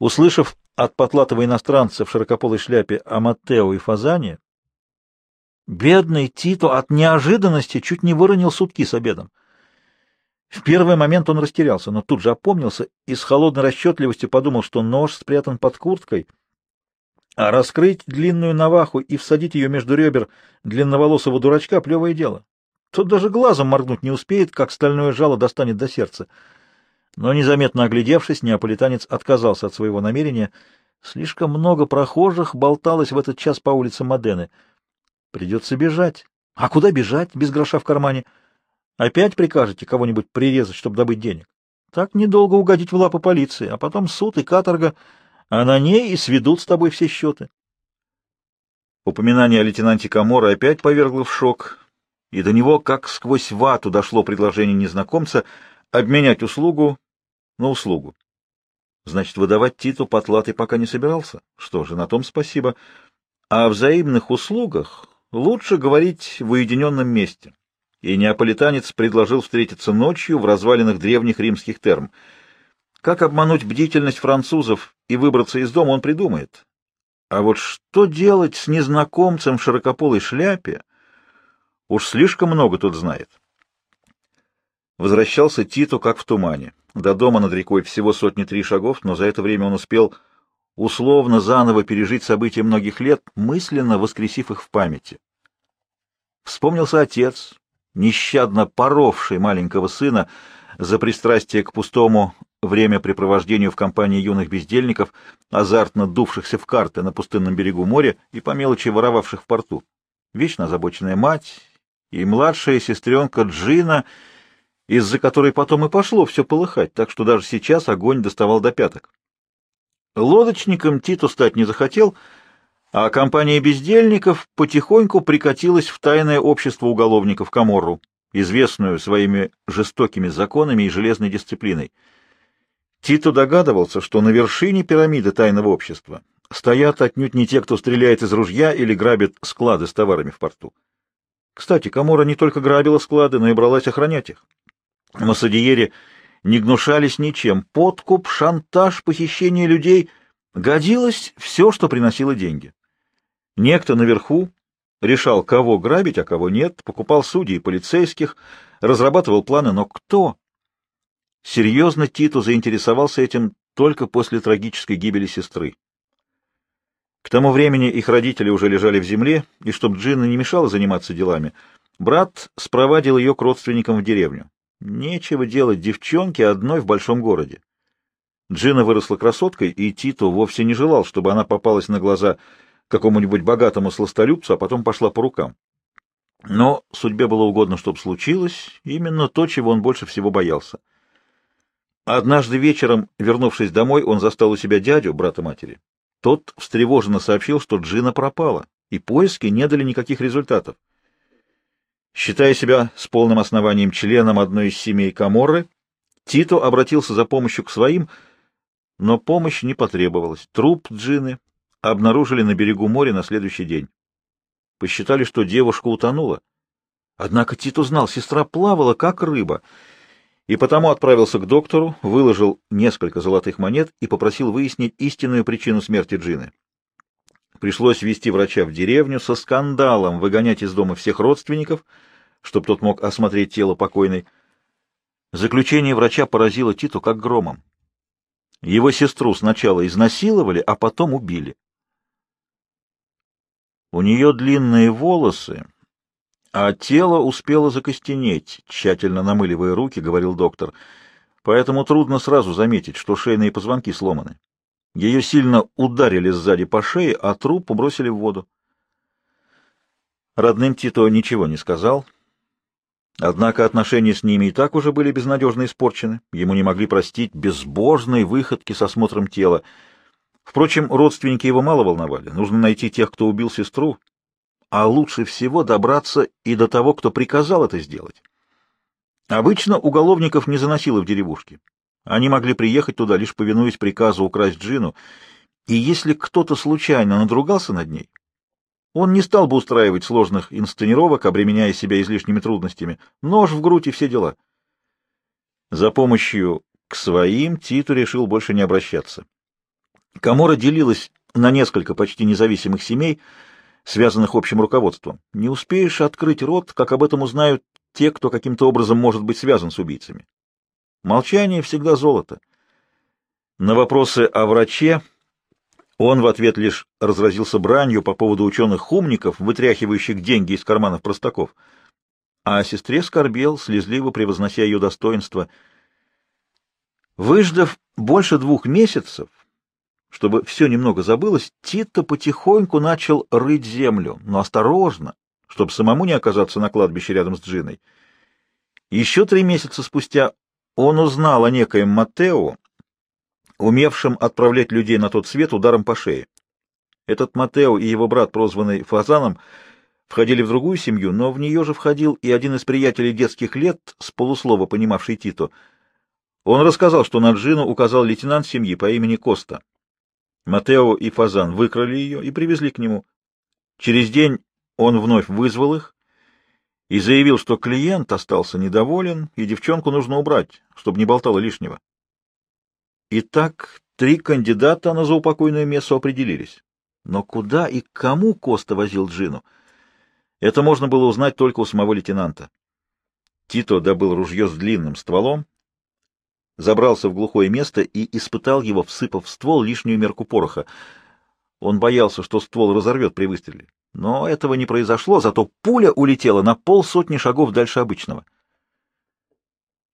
Услышав от потлатого иностранца в широкополой шляпе о Маттео и Фазане, бедный Тито от неожиданности чуть не выронил сутки с обедом. В первый момент он растерялся, но тут же опомнился и с холодной расчетливостью подумал, что нож спрятан под курткой, а раскрыть длинную наваху и всадить ее между ребер длинноволосого дурачка — плевое дело. Тот даже глазом моргнуть не успеет, как стальное жало достанет до сердца. Но, незаметно оглядевшись, неаполитанец отказался от своего намерения. Слишком много прохожих болталось в этот час по улице Модены. Придется бежать. А куда бежать, без гроша в кармане? Опять прикажете кого-нибудь прирезать, чтобы добыть денег? Так недолго угодить в лапы полиции, а потом суд и каторга, а на ней и сведут с тобой все счеты. Упоминание о лейтенанте Камора опять повергло в шок, и до него, как сквозь вату, дошло предложение незнакомца обменять услугу на услугу. Значит, выдавать Титу потлатый пока не собирался? Что же, на том спасибо. А о взаимных услугах лучше говорить в уединенном месте. И неаполитанец предложил встретиться ночью в развалинах древних римских терм. Как обмануть бдительность французов и выбраться из дома, он придумает. А вот что делать с незнакомцем в широкополой шляпе, Уж слишком много тут знает. Возвращался Титу как в тумане. До дома над рекой всего сотни три шагов, но за это время он успел условно заново пережить события многих лет, мысленно воскресив их в памяти. Вспомнился отец, нещадно поровший маленького сына за пристрастие к пустому времяпрепровождению в компании юных бездельников, азартно дувшихся в карты на пустынном берегу моря и по мелочи воровавших в порту. Вечно озабоченная мать и младшая сестренка Джина, из-за которой потом и пошло все полыхать, так что даже сейчас огонь доставал до пяток. Лодочником Титу стать не захотел, а компания бездельников потихоньку прикатилась в тайное общество уголовников Каморру, известную своими жестокими законами и железной дисциплиной. Титу догадывался, что на вершине пирамиды тайного общества стоят отнюдь не те, кто стреляет из ружья или грабит склады с товарами в порту. Кстати, Камора не только грабила склады, но и бралась охранять их. Массадиери не гнушались ничем. Подкуп, шантаж, похищение людей — годилось все, что приносило деньги. Некто наверху решал, кого грабить, а кого нет, покупал судей и полицейских, разрабатывал планы, но кто? Серьезно Титу заинтересовался этим только после трагической гибели сестры. К тому времени их родители уже лежали в земле, и чтобы Джина не мешала заниматься делами, брат спровадил ее к родственникам в деревню. Нечего делать девчонке одной в большом городе. Джина выросла красоткой, и Тито вовсе не желал, чтобы она попалась на глаза какому-нибудь богатому сластолюбцу, а потом пошла по рукам. Но судьбе было угодно, чтобы случилось именно то, чего он больше всего боялся. Однажды вечером, вернувшись домой, он застал у себя дядю, брата матери. Тот встревоженно сообщил, что Джина пропала, и поиски не дали никаких результатов. Считая себя с полным основанием членом одной из семей Каморры, Тито обратился за помощью к своим, но помощь не потребовалась. Труп Джины обнаружили на берегу моря на следующий день. Посчитали, что девушка утонула. Однако Тито знал, сестра плавала, как рыба — и потому отправился к доктору, выложил несколько золотых монет и попросил выяснить истинную причину смерти Джины. Пришлось вести врача в деревню со скандалом, выгонять из дома всех родственников, чтобы тот мог осмотреть тело покойной. Заключение врача поразило Титу как громом. Его сестру сначала изнасиловали, а потом убили. У нее длинные волосы, а тело успело закостенеть, тщательно намыливая руки, говорил доктор. Поэтому трудно сразу заметить, что шейные позвонки сломаны. Ее сильно ударили сзади по шее, а труп бросили в воду. Родным Тито ничего не сказал. Однако отношения с ними и так уже были безнадежно испорчены. Ему не могли простить безбожной выходки с осмотром тела. Впрочем, родственники его мало волновали. Нужно найти тех, кто убил сестру, а лучше всего добраться и до того, кто приказал это сделать. Обычно уголовников не заносило в деревушки. Они могли приехать туда, лишь повинуясь приказу украсть Джину, и если кто-то случайно надругался над ней, он не стал бы устраивать сложных инсценировок, обременяя себя излишними трудностями. Нож в грудь и все дела. За помощью к своим Титу решил больше не обращаться. Камора делилась на несколько почти независимых семей, связанных общим руководством. Не успеешь открыть рот, как об этом узнают те, кто каким-то образом может быть связан с убийцами. Молчание всегда золото. На вопросы о враче он в ответ лишь разразился бранью по поводу ученых-умников, вытряхивающих деньги из карманов простаков. А о сестре скорбел, слезливо превознося ее достоинство. Выждав больше двух месяцев, чтобы все немного забылось, Тito потихоньку начал рыть землю, но осторожно, чтобы самому не оказаться на кладбище рядом с Джиной. Еще три месяца спустя он узнал о некоем Матео, умевшем отправлять людей на тот свет ударом по шее. Этот Матео и его брат, прозванный Фазаном, входили в другую семью, но в нее же входил и один из приятелей детских лет, с полуслова понимавший Тито. Он рассказал, что на Джину указал лейтенант семьи по имени Коста. Матео и Фазан выкрали ее и привезли к нему. Через день он вновь вызвал их и заявил, что клиент остался недоволен, и девчонку нужно убрать, чтобы не болтало лишнего. Итак, три кандидата на заупокойную мессу определились. Но куда и кому Коста возил Джину? Это можно было узнать только у самого лейтенанта. Тито добыл ружье с длинным стволом, забрался в глухое место и испытал его, всыпав в ствол лишнюю мерку пороха. Он боялся, что ствол разорвет при выстреле. Но этого не произошло, зато пуля улетела на полсотни шагов дальше обычного.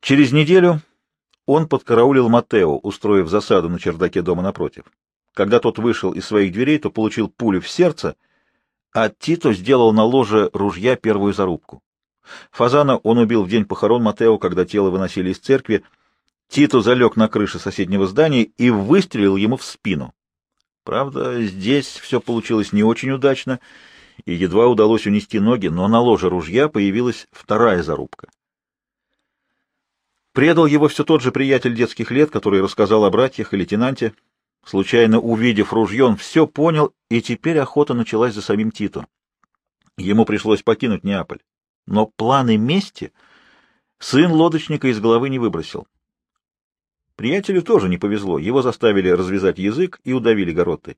Через неделю он подкараулил Матео, устроив засаду на чердаке дома напротив. Когда тот вышел из своих дверей, то получил пулю в сердце, а Тито сделал на ложе ружья первую зарубку. Фазана он убил в день похорон Матео, когда тело выносили из церкви, Тито залег на крыше соседнего здания и выстрелил ему в спину. Правда, здесь все получилось не очень удачно, и едва удалось унести ноги, но на ложе ружья появилась вторая зарубка. Предал его все тот же приятель детских лет, который рассказал о братьях и лейтенанте. Случайно увидев ружье, он все понял, и теперь охота началась за самим Тито. Ему пришлось покинуть Неаполь. Но планы мести сын лодочника из головы не выбросил. Приятелю тоже не повезло, его заставили развязать язык и удавили гороттой.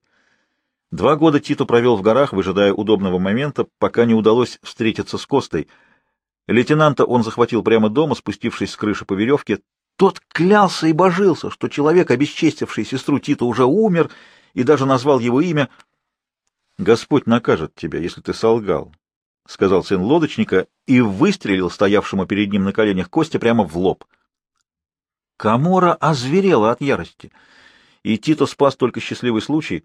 Два года Тито провел в горах, выжидая удобного момента, пока не удалось встретиться с Костой. Лейтенанта он захватил прямо дома, спустившись с крыши по веревке. Тот клялся и божился, что человек, обесчестивший сестру Тита, уже умер, и даже назвал его имя. — Господь накажет тебя, если ты солгал, — сказал сын лодочника и выстрелил стоявшему перед ним на коленях Косте прямо в лоб. Камора озверела от ярости, и Тито спас только счастливый случай.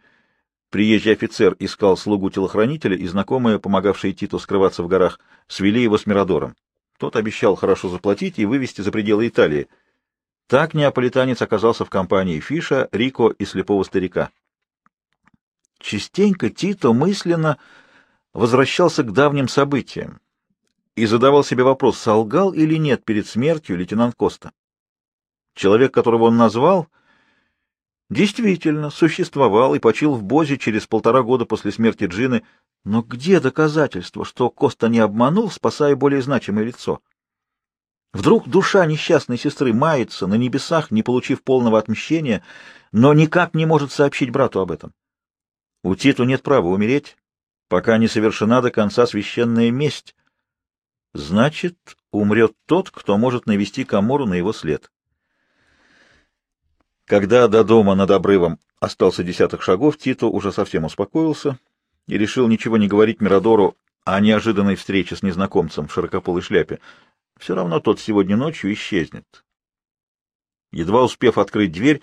Приезжий офицер искал слугу-телохранителя, и знакомые, помогавшие Тито скрываться в горах, свели его с Мирадором. Тот обещал хорошо заплатить и вывести за пределы Италии. Так неаполитанец оказался в компании Фиша, Рико и слепого старика. Частенько Тито мысленно возвращался к давним событиям и задавал себе вопрос, солгал или нет перед смертью лейтенант Коста. Человек, которого он назвал, действительно существовал и почил в Бозе через полтора года после смерти Джины, но где доказательства, что Коста не обманул, спасая более значимое лицо? Вдруг душа несчастной сестры мается на небесах, не получив полного отмщения, но никак не может сообщить брату об этом. У Титу нет права умереть, пока не совершена до конца священная месть. Значит, умрет тот, кто может навести Камору на его след. Когда до дома над обрывом остался десяток шагов, Тито уже совсем успокоился и решил ничего не говорить Мирадору о неожиданной встрече с незнакомцем в широкополой шляпе. Все равно тот сегодня ночью исчезнет. Едва успев открыть дверь,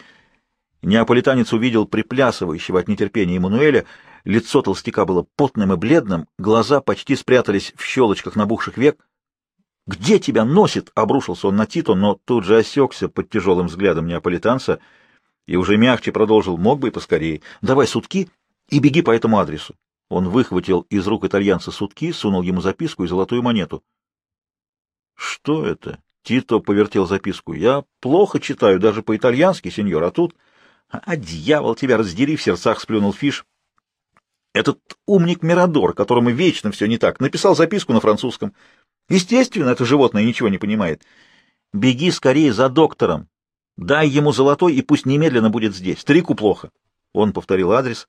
неаполитанец увидел приплясывающего от нетерпения Эммануэля. Лицо толстяка было потным и бледным, глаза почти спрятались в щелочках набухших век. «Где тебя носит?» — обрушился он на Тито, но тут же осекся под тяжелым взглядом неаполитанца — и уже мягче продолжил, мог бы и поскорее. Давай сутки и беги по этому адресу. Он выхватил из рук итальянца сутки, сунул ему записку и золотую монету. Что это? Тито повертел записку. Я плохо читаю даже по-итальянски, сеньор, а тут... А, дьявол, тебя раздери, в сердцах сплюнул Фиш. Этот умник Мирадор, которому вечно все не так, написал записку на французском. Естественно, это животное ничего не понимает. Беги скорее за доктором. Дай ему золотой, и пусть немедленно будет здесь. Старику плохо. Он повторил адрес,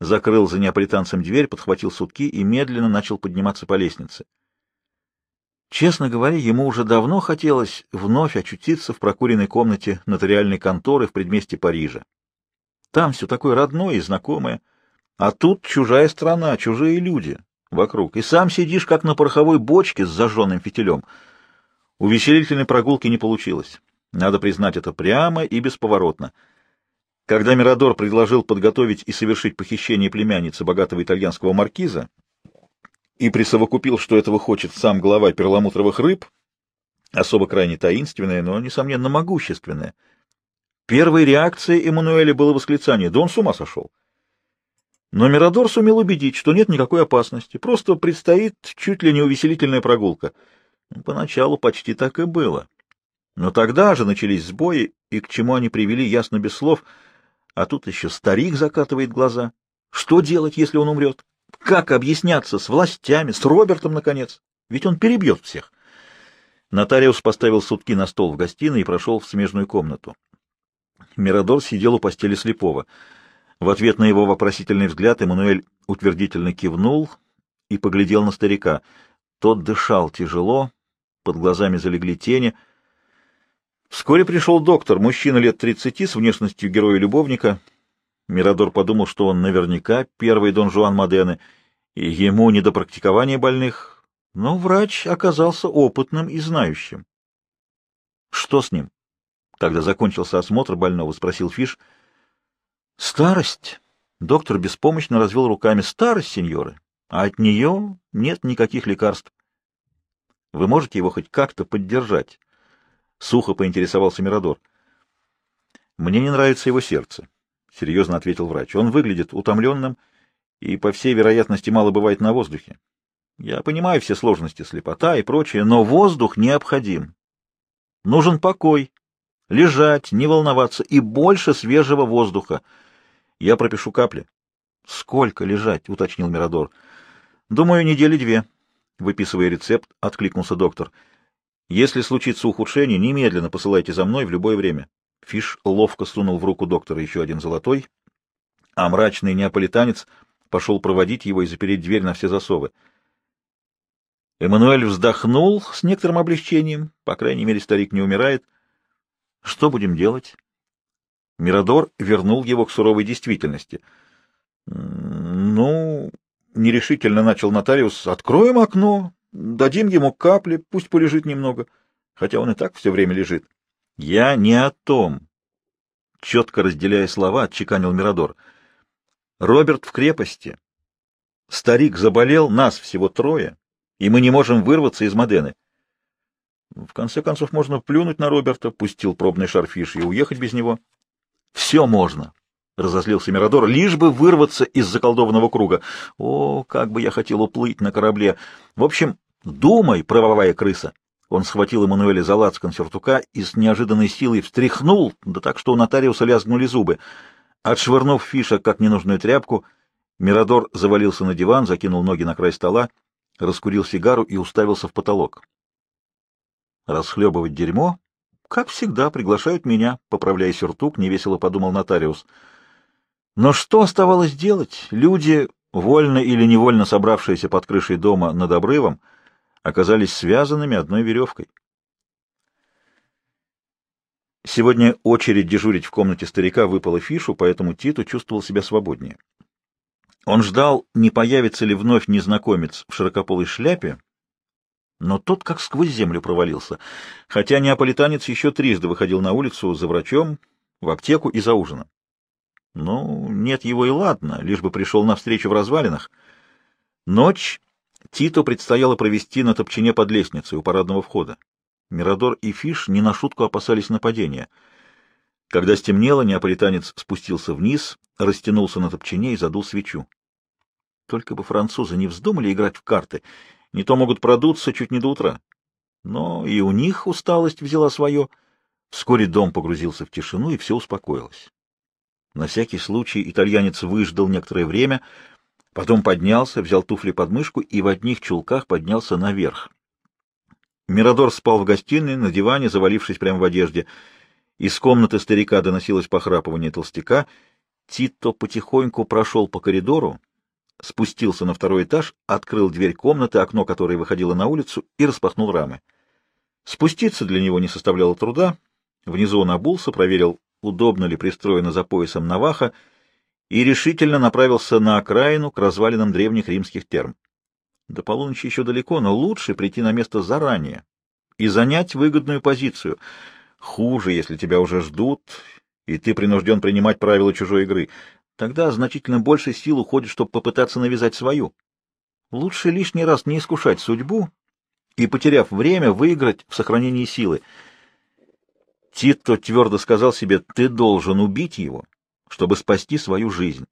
закрыл за неаполитанцем дверь, подхватил сутки и медленно начал подниматься по лестнице. Честно говоря, ему уже давно хотелось вновь очутиться в прокуренной комнате нотариальной конторы в предместе Парижа. Там все такое родное и знакомое, а тут чужая страна, чужие люди вокруг, и сам сидишь как на пороховой бочке с зажженным фитилем. Увеселительной прогулки не получилось. Надо признать это прямо и бесповоротно. Когда Мирадор предложил подготовить и совершить похищение племянницы богатого итальянского маркиза, и присовокупил, что этого хочет сам глава перламутровых рыб, особо крайне таинственная, но, несомненно, могущественная. Первой реакцией Эммануэля было восклицание «Да он с ума сошел!». Но Мирадор сумел убедить, что нет никакой опасности, просто предстоит чуть ли не увеселительная прогулка. Поначалу почти так и было. Но тогда же начались сбои, и к чему они привели, ясно без слов, а тут еще старик закатывает глаза. Что делать, если он умрет? Как объясняться с властями, с Робертом, наконец? Ведь он перебьет всех. Нотариус поставил сутки на стол в гостиной и прошел в смежную комнату. Мирадор сидел у постели слепого. В ответ на его вопросительный взгляд Эммануэль утвердительно кивнул и поглядел на старика. Тот дышал тяжело, под глазами залегли тени. Вскоре пришел доктор, мужчина лет тридцати, с внешностью героя-любовника — Мирадор подумал, что он наверняка первый Дон Жуан Модены, и ему не до практикования больных, но врач оказался опытным и знающим. — Что с ним? Когда закончился осмотр больного, спросил Фиш. — Старость. Доктор беспомощно развел руками. — Старость, сеньоры. А от нее нет никаких лекарств. Вы можете его хоть как-то поддержать? Сухо поинтересовался Мирадор. — Мне не нравится его сердце. — серьезно ответил врач. — Он выглядит утомленным и, по всей вероятности, мало бывает на воздухе. Я понимаю все сложности, слепота и прочее, но воздух необходим. Нужен покой, лежать, не волноваться и больше свежего воздуха. Я пропишу капли. — Сколько лежать? — уточнил Мирадор. — Думаю, недели две. Выписывая рецепт, откликнулся доктор. — Если случится ухудшение, немедленно посылайте за мной в любое время. Фиш ловко сунул в руку доктора еще один золотой, а мрачный неаполитанец пошел проводить его и запереть дверь на все засовы. Эммануэль вздохнул с некоторым облегчением, по крайней мере, старик не умирает. Что будем делать? Мирадор вернул его к суровой действительности. Ну, нерешительно начал нотариус, откроем окно, дадим ему капли, пусть полежит немного, хотя он и так все время лежит. Я не о том. Четко разделяя слова, отчеканил Мирадор. Роберт в крепости. Старик заболел, нас всего трое, и мы не можем вырваться из Модены. В конце концов, можно плюнуть на Роберта, пустил пробный шарфиш и уехать без него. Все можно, — разозлился Мирадор, — лишь бы вырваться из заколдованного круга. О, как бы я хотел уплыть на корабле! В общем, думай, правовая крыса. Он схватил Эммануэля за лацкан сюртука и с неожиданной силой встряхнул, да так, что у нотариуса лязгнули зубы. Отшвырнув Фиша, как ненужную тряпку, Мирадор завалился на диван, закинул ноги на край стола, раскурил сигару и уставился в потолок. Расхлебывать дерьмо? Как всегда, приглашают меня, поправляя сюртук, невесело подумал нотариус. Но что оставалось делать? Люди, вольно или невольно собравшиеся под крышей дома над обрывом, — оказались связанными одной веревкой. Сегодня очередь дежурить в комнате старика выпала Фишу, поэтому Титу чувствовал себя свободнее. Он ждал, не появится ли вновь незнакомец в широкополой шляпе, но тот как сквозь землю провалился, хотя неаполитанец еще трижды выходил на улицу за врачом, в аптеку и за ужином. Ну, нет его и ладно, лишь бы пришел навстречу в развалинах. Ночь Титу предстояло провести на топчине под лестницей у парадного входа. Мирадор и Фиш не на шутку опасались нападения. Когда стемнело, неаполитанец спустился вниз, растянулся на топчине и задул свечу. Только бы французы не вздумали играть в карты, не то могут продуться чуть не до утра. Но и у них усталость взяла свое. Вскоре дом погрузился в тишину, и все успокоилось. На всякий случай итальянец выждал некоторое время — Потом поднялся, взял туфли под мышку и в одних чулках поднялся наверх. Мирадор спал в гостиной, на диване, завалившись прямо в одежде. Из комнаты старика доносилось похрапывание толстяка. Тито потихоньку прошел по коридору, спустился на второй этаж, открыл дверь комнаты, окно которой выходило на улицу, и распахнул рамы. Спуститься для него не составляло труда. Внизу он обулся, проверил, удобно ли пристроена за поясом наваха, и решительно направился на окраину к развалинам древних римских терм. До полуночи еще далеко, но лучше прийти на место заранее и занять выгодную позицию. Хуже, если тебя уже ждут, и ты принужден принимать правила чужой игры. Тогда значительно больше сил уходит, чтобы попытаться навязать свою. Лучше лишний раз не искушать судьбу и, потеряв время, выиграть в сохранении силы. Тито твердо сказал себе, ты должен убить его, чтобы спасти свою жизнь.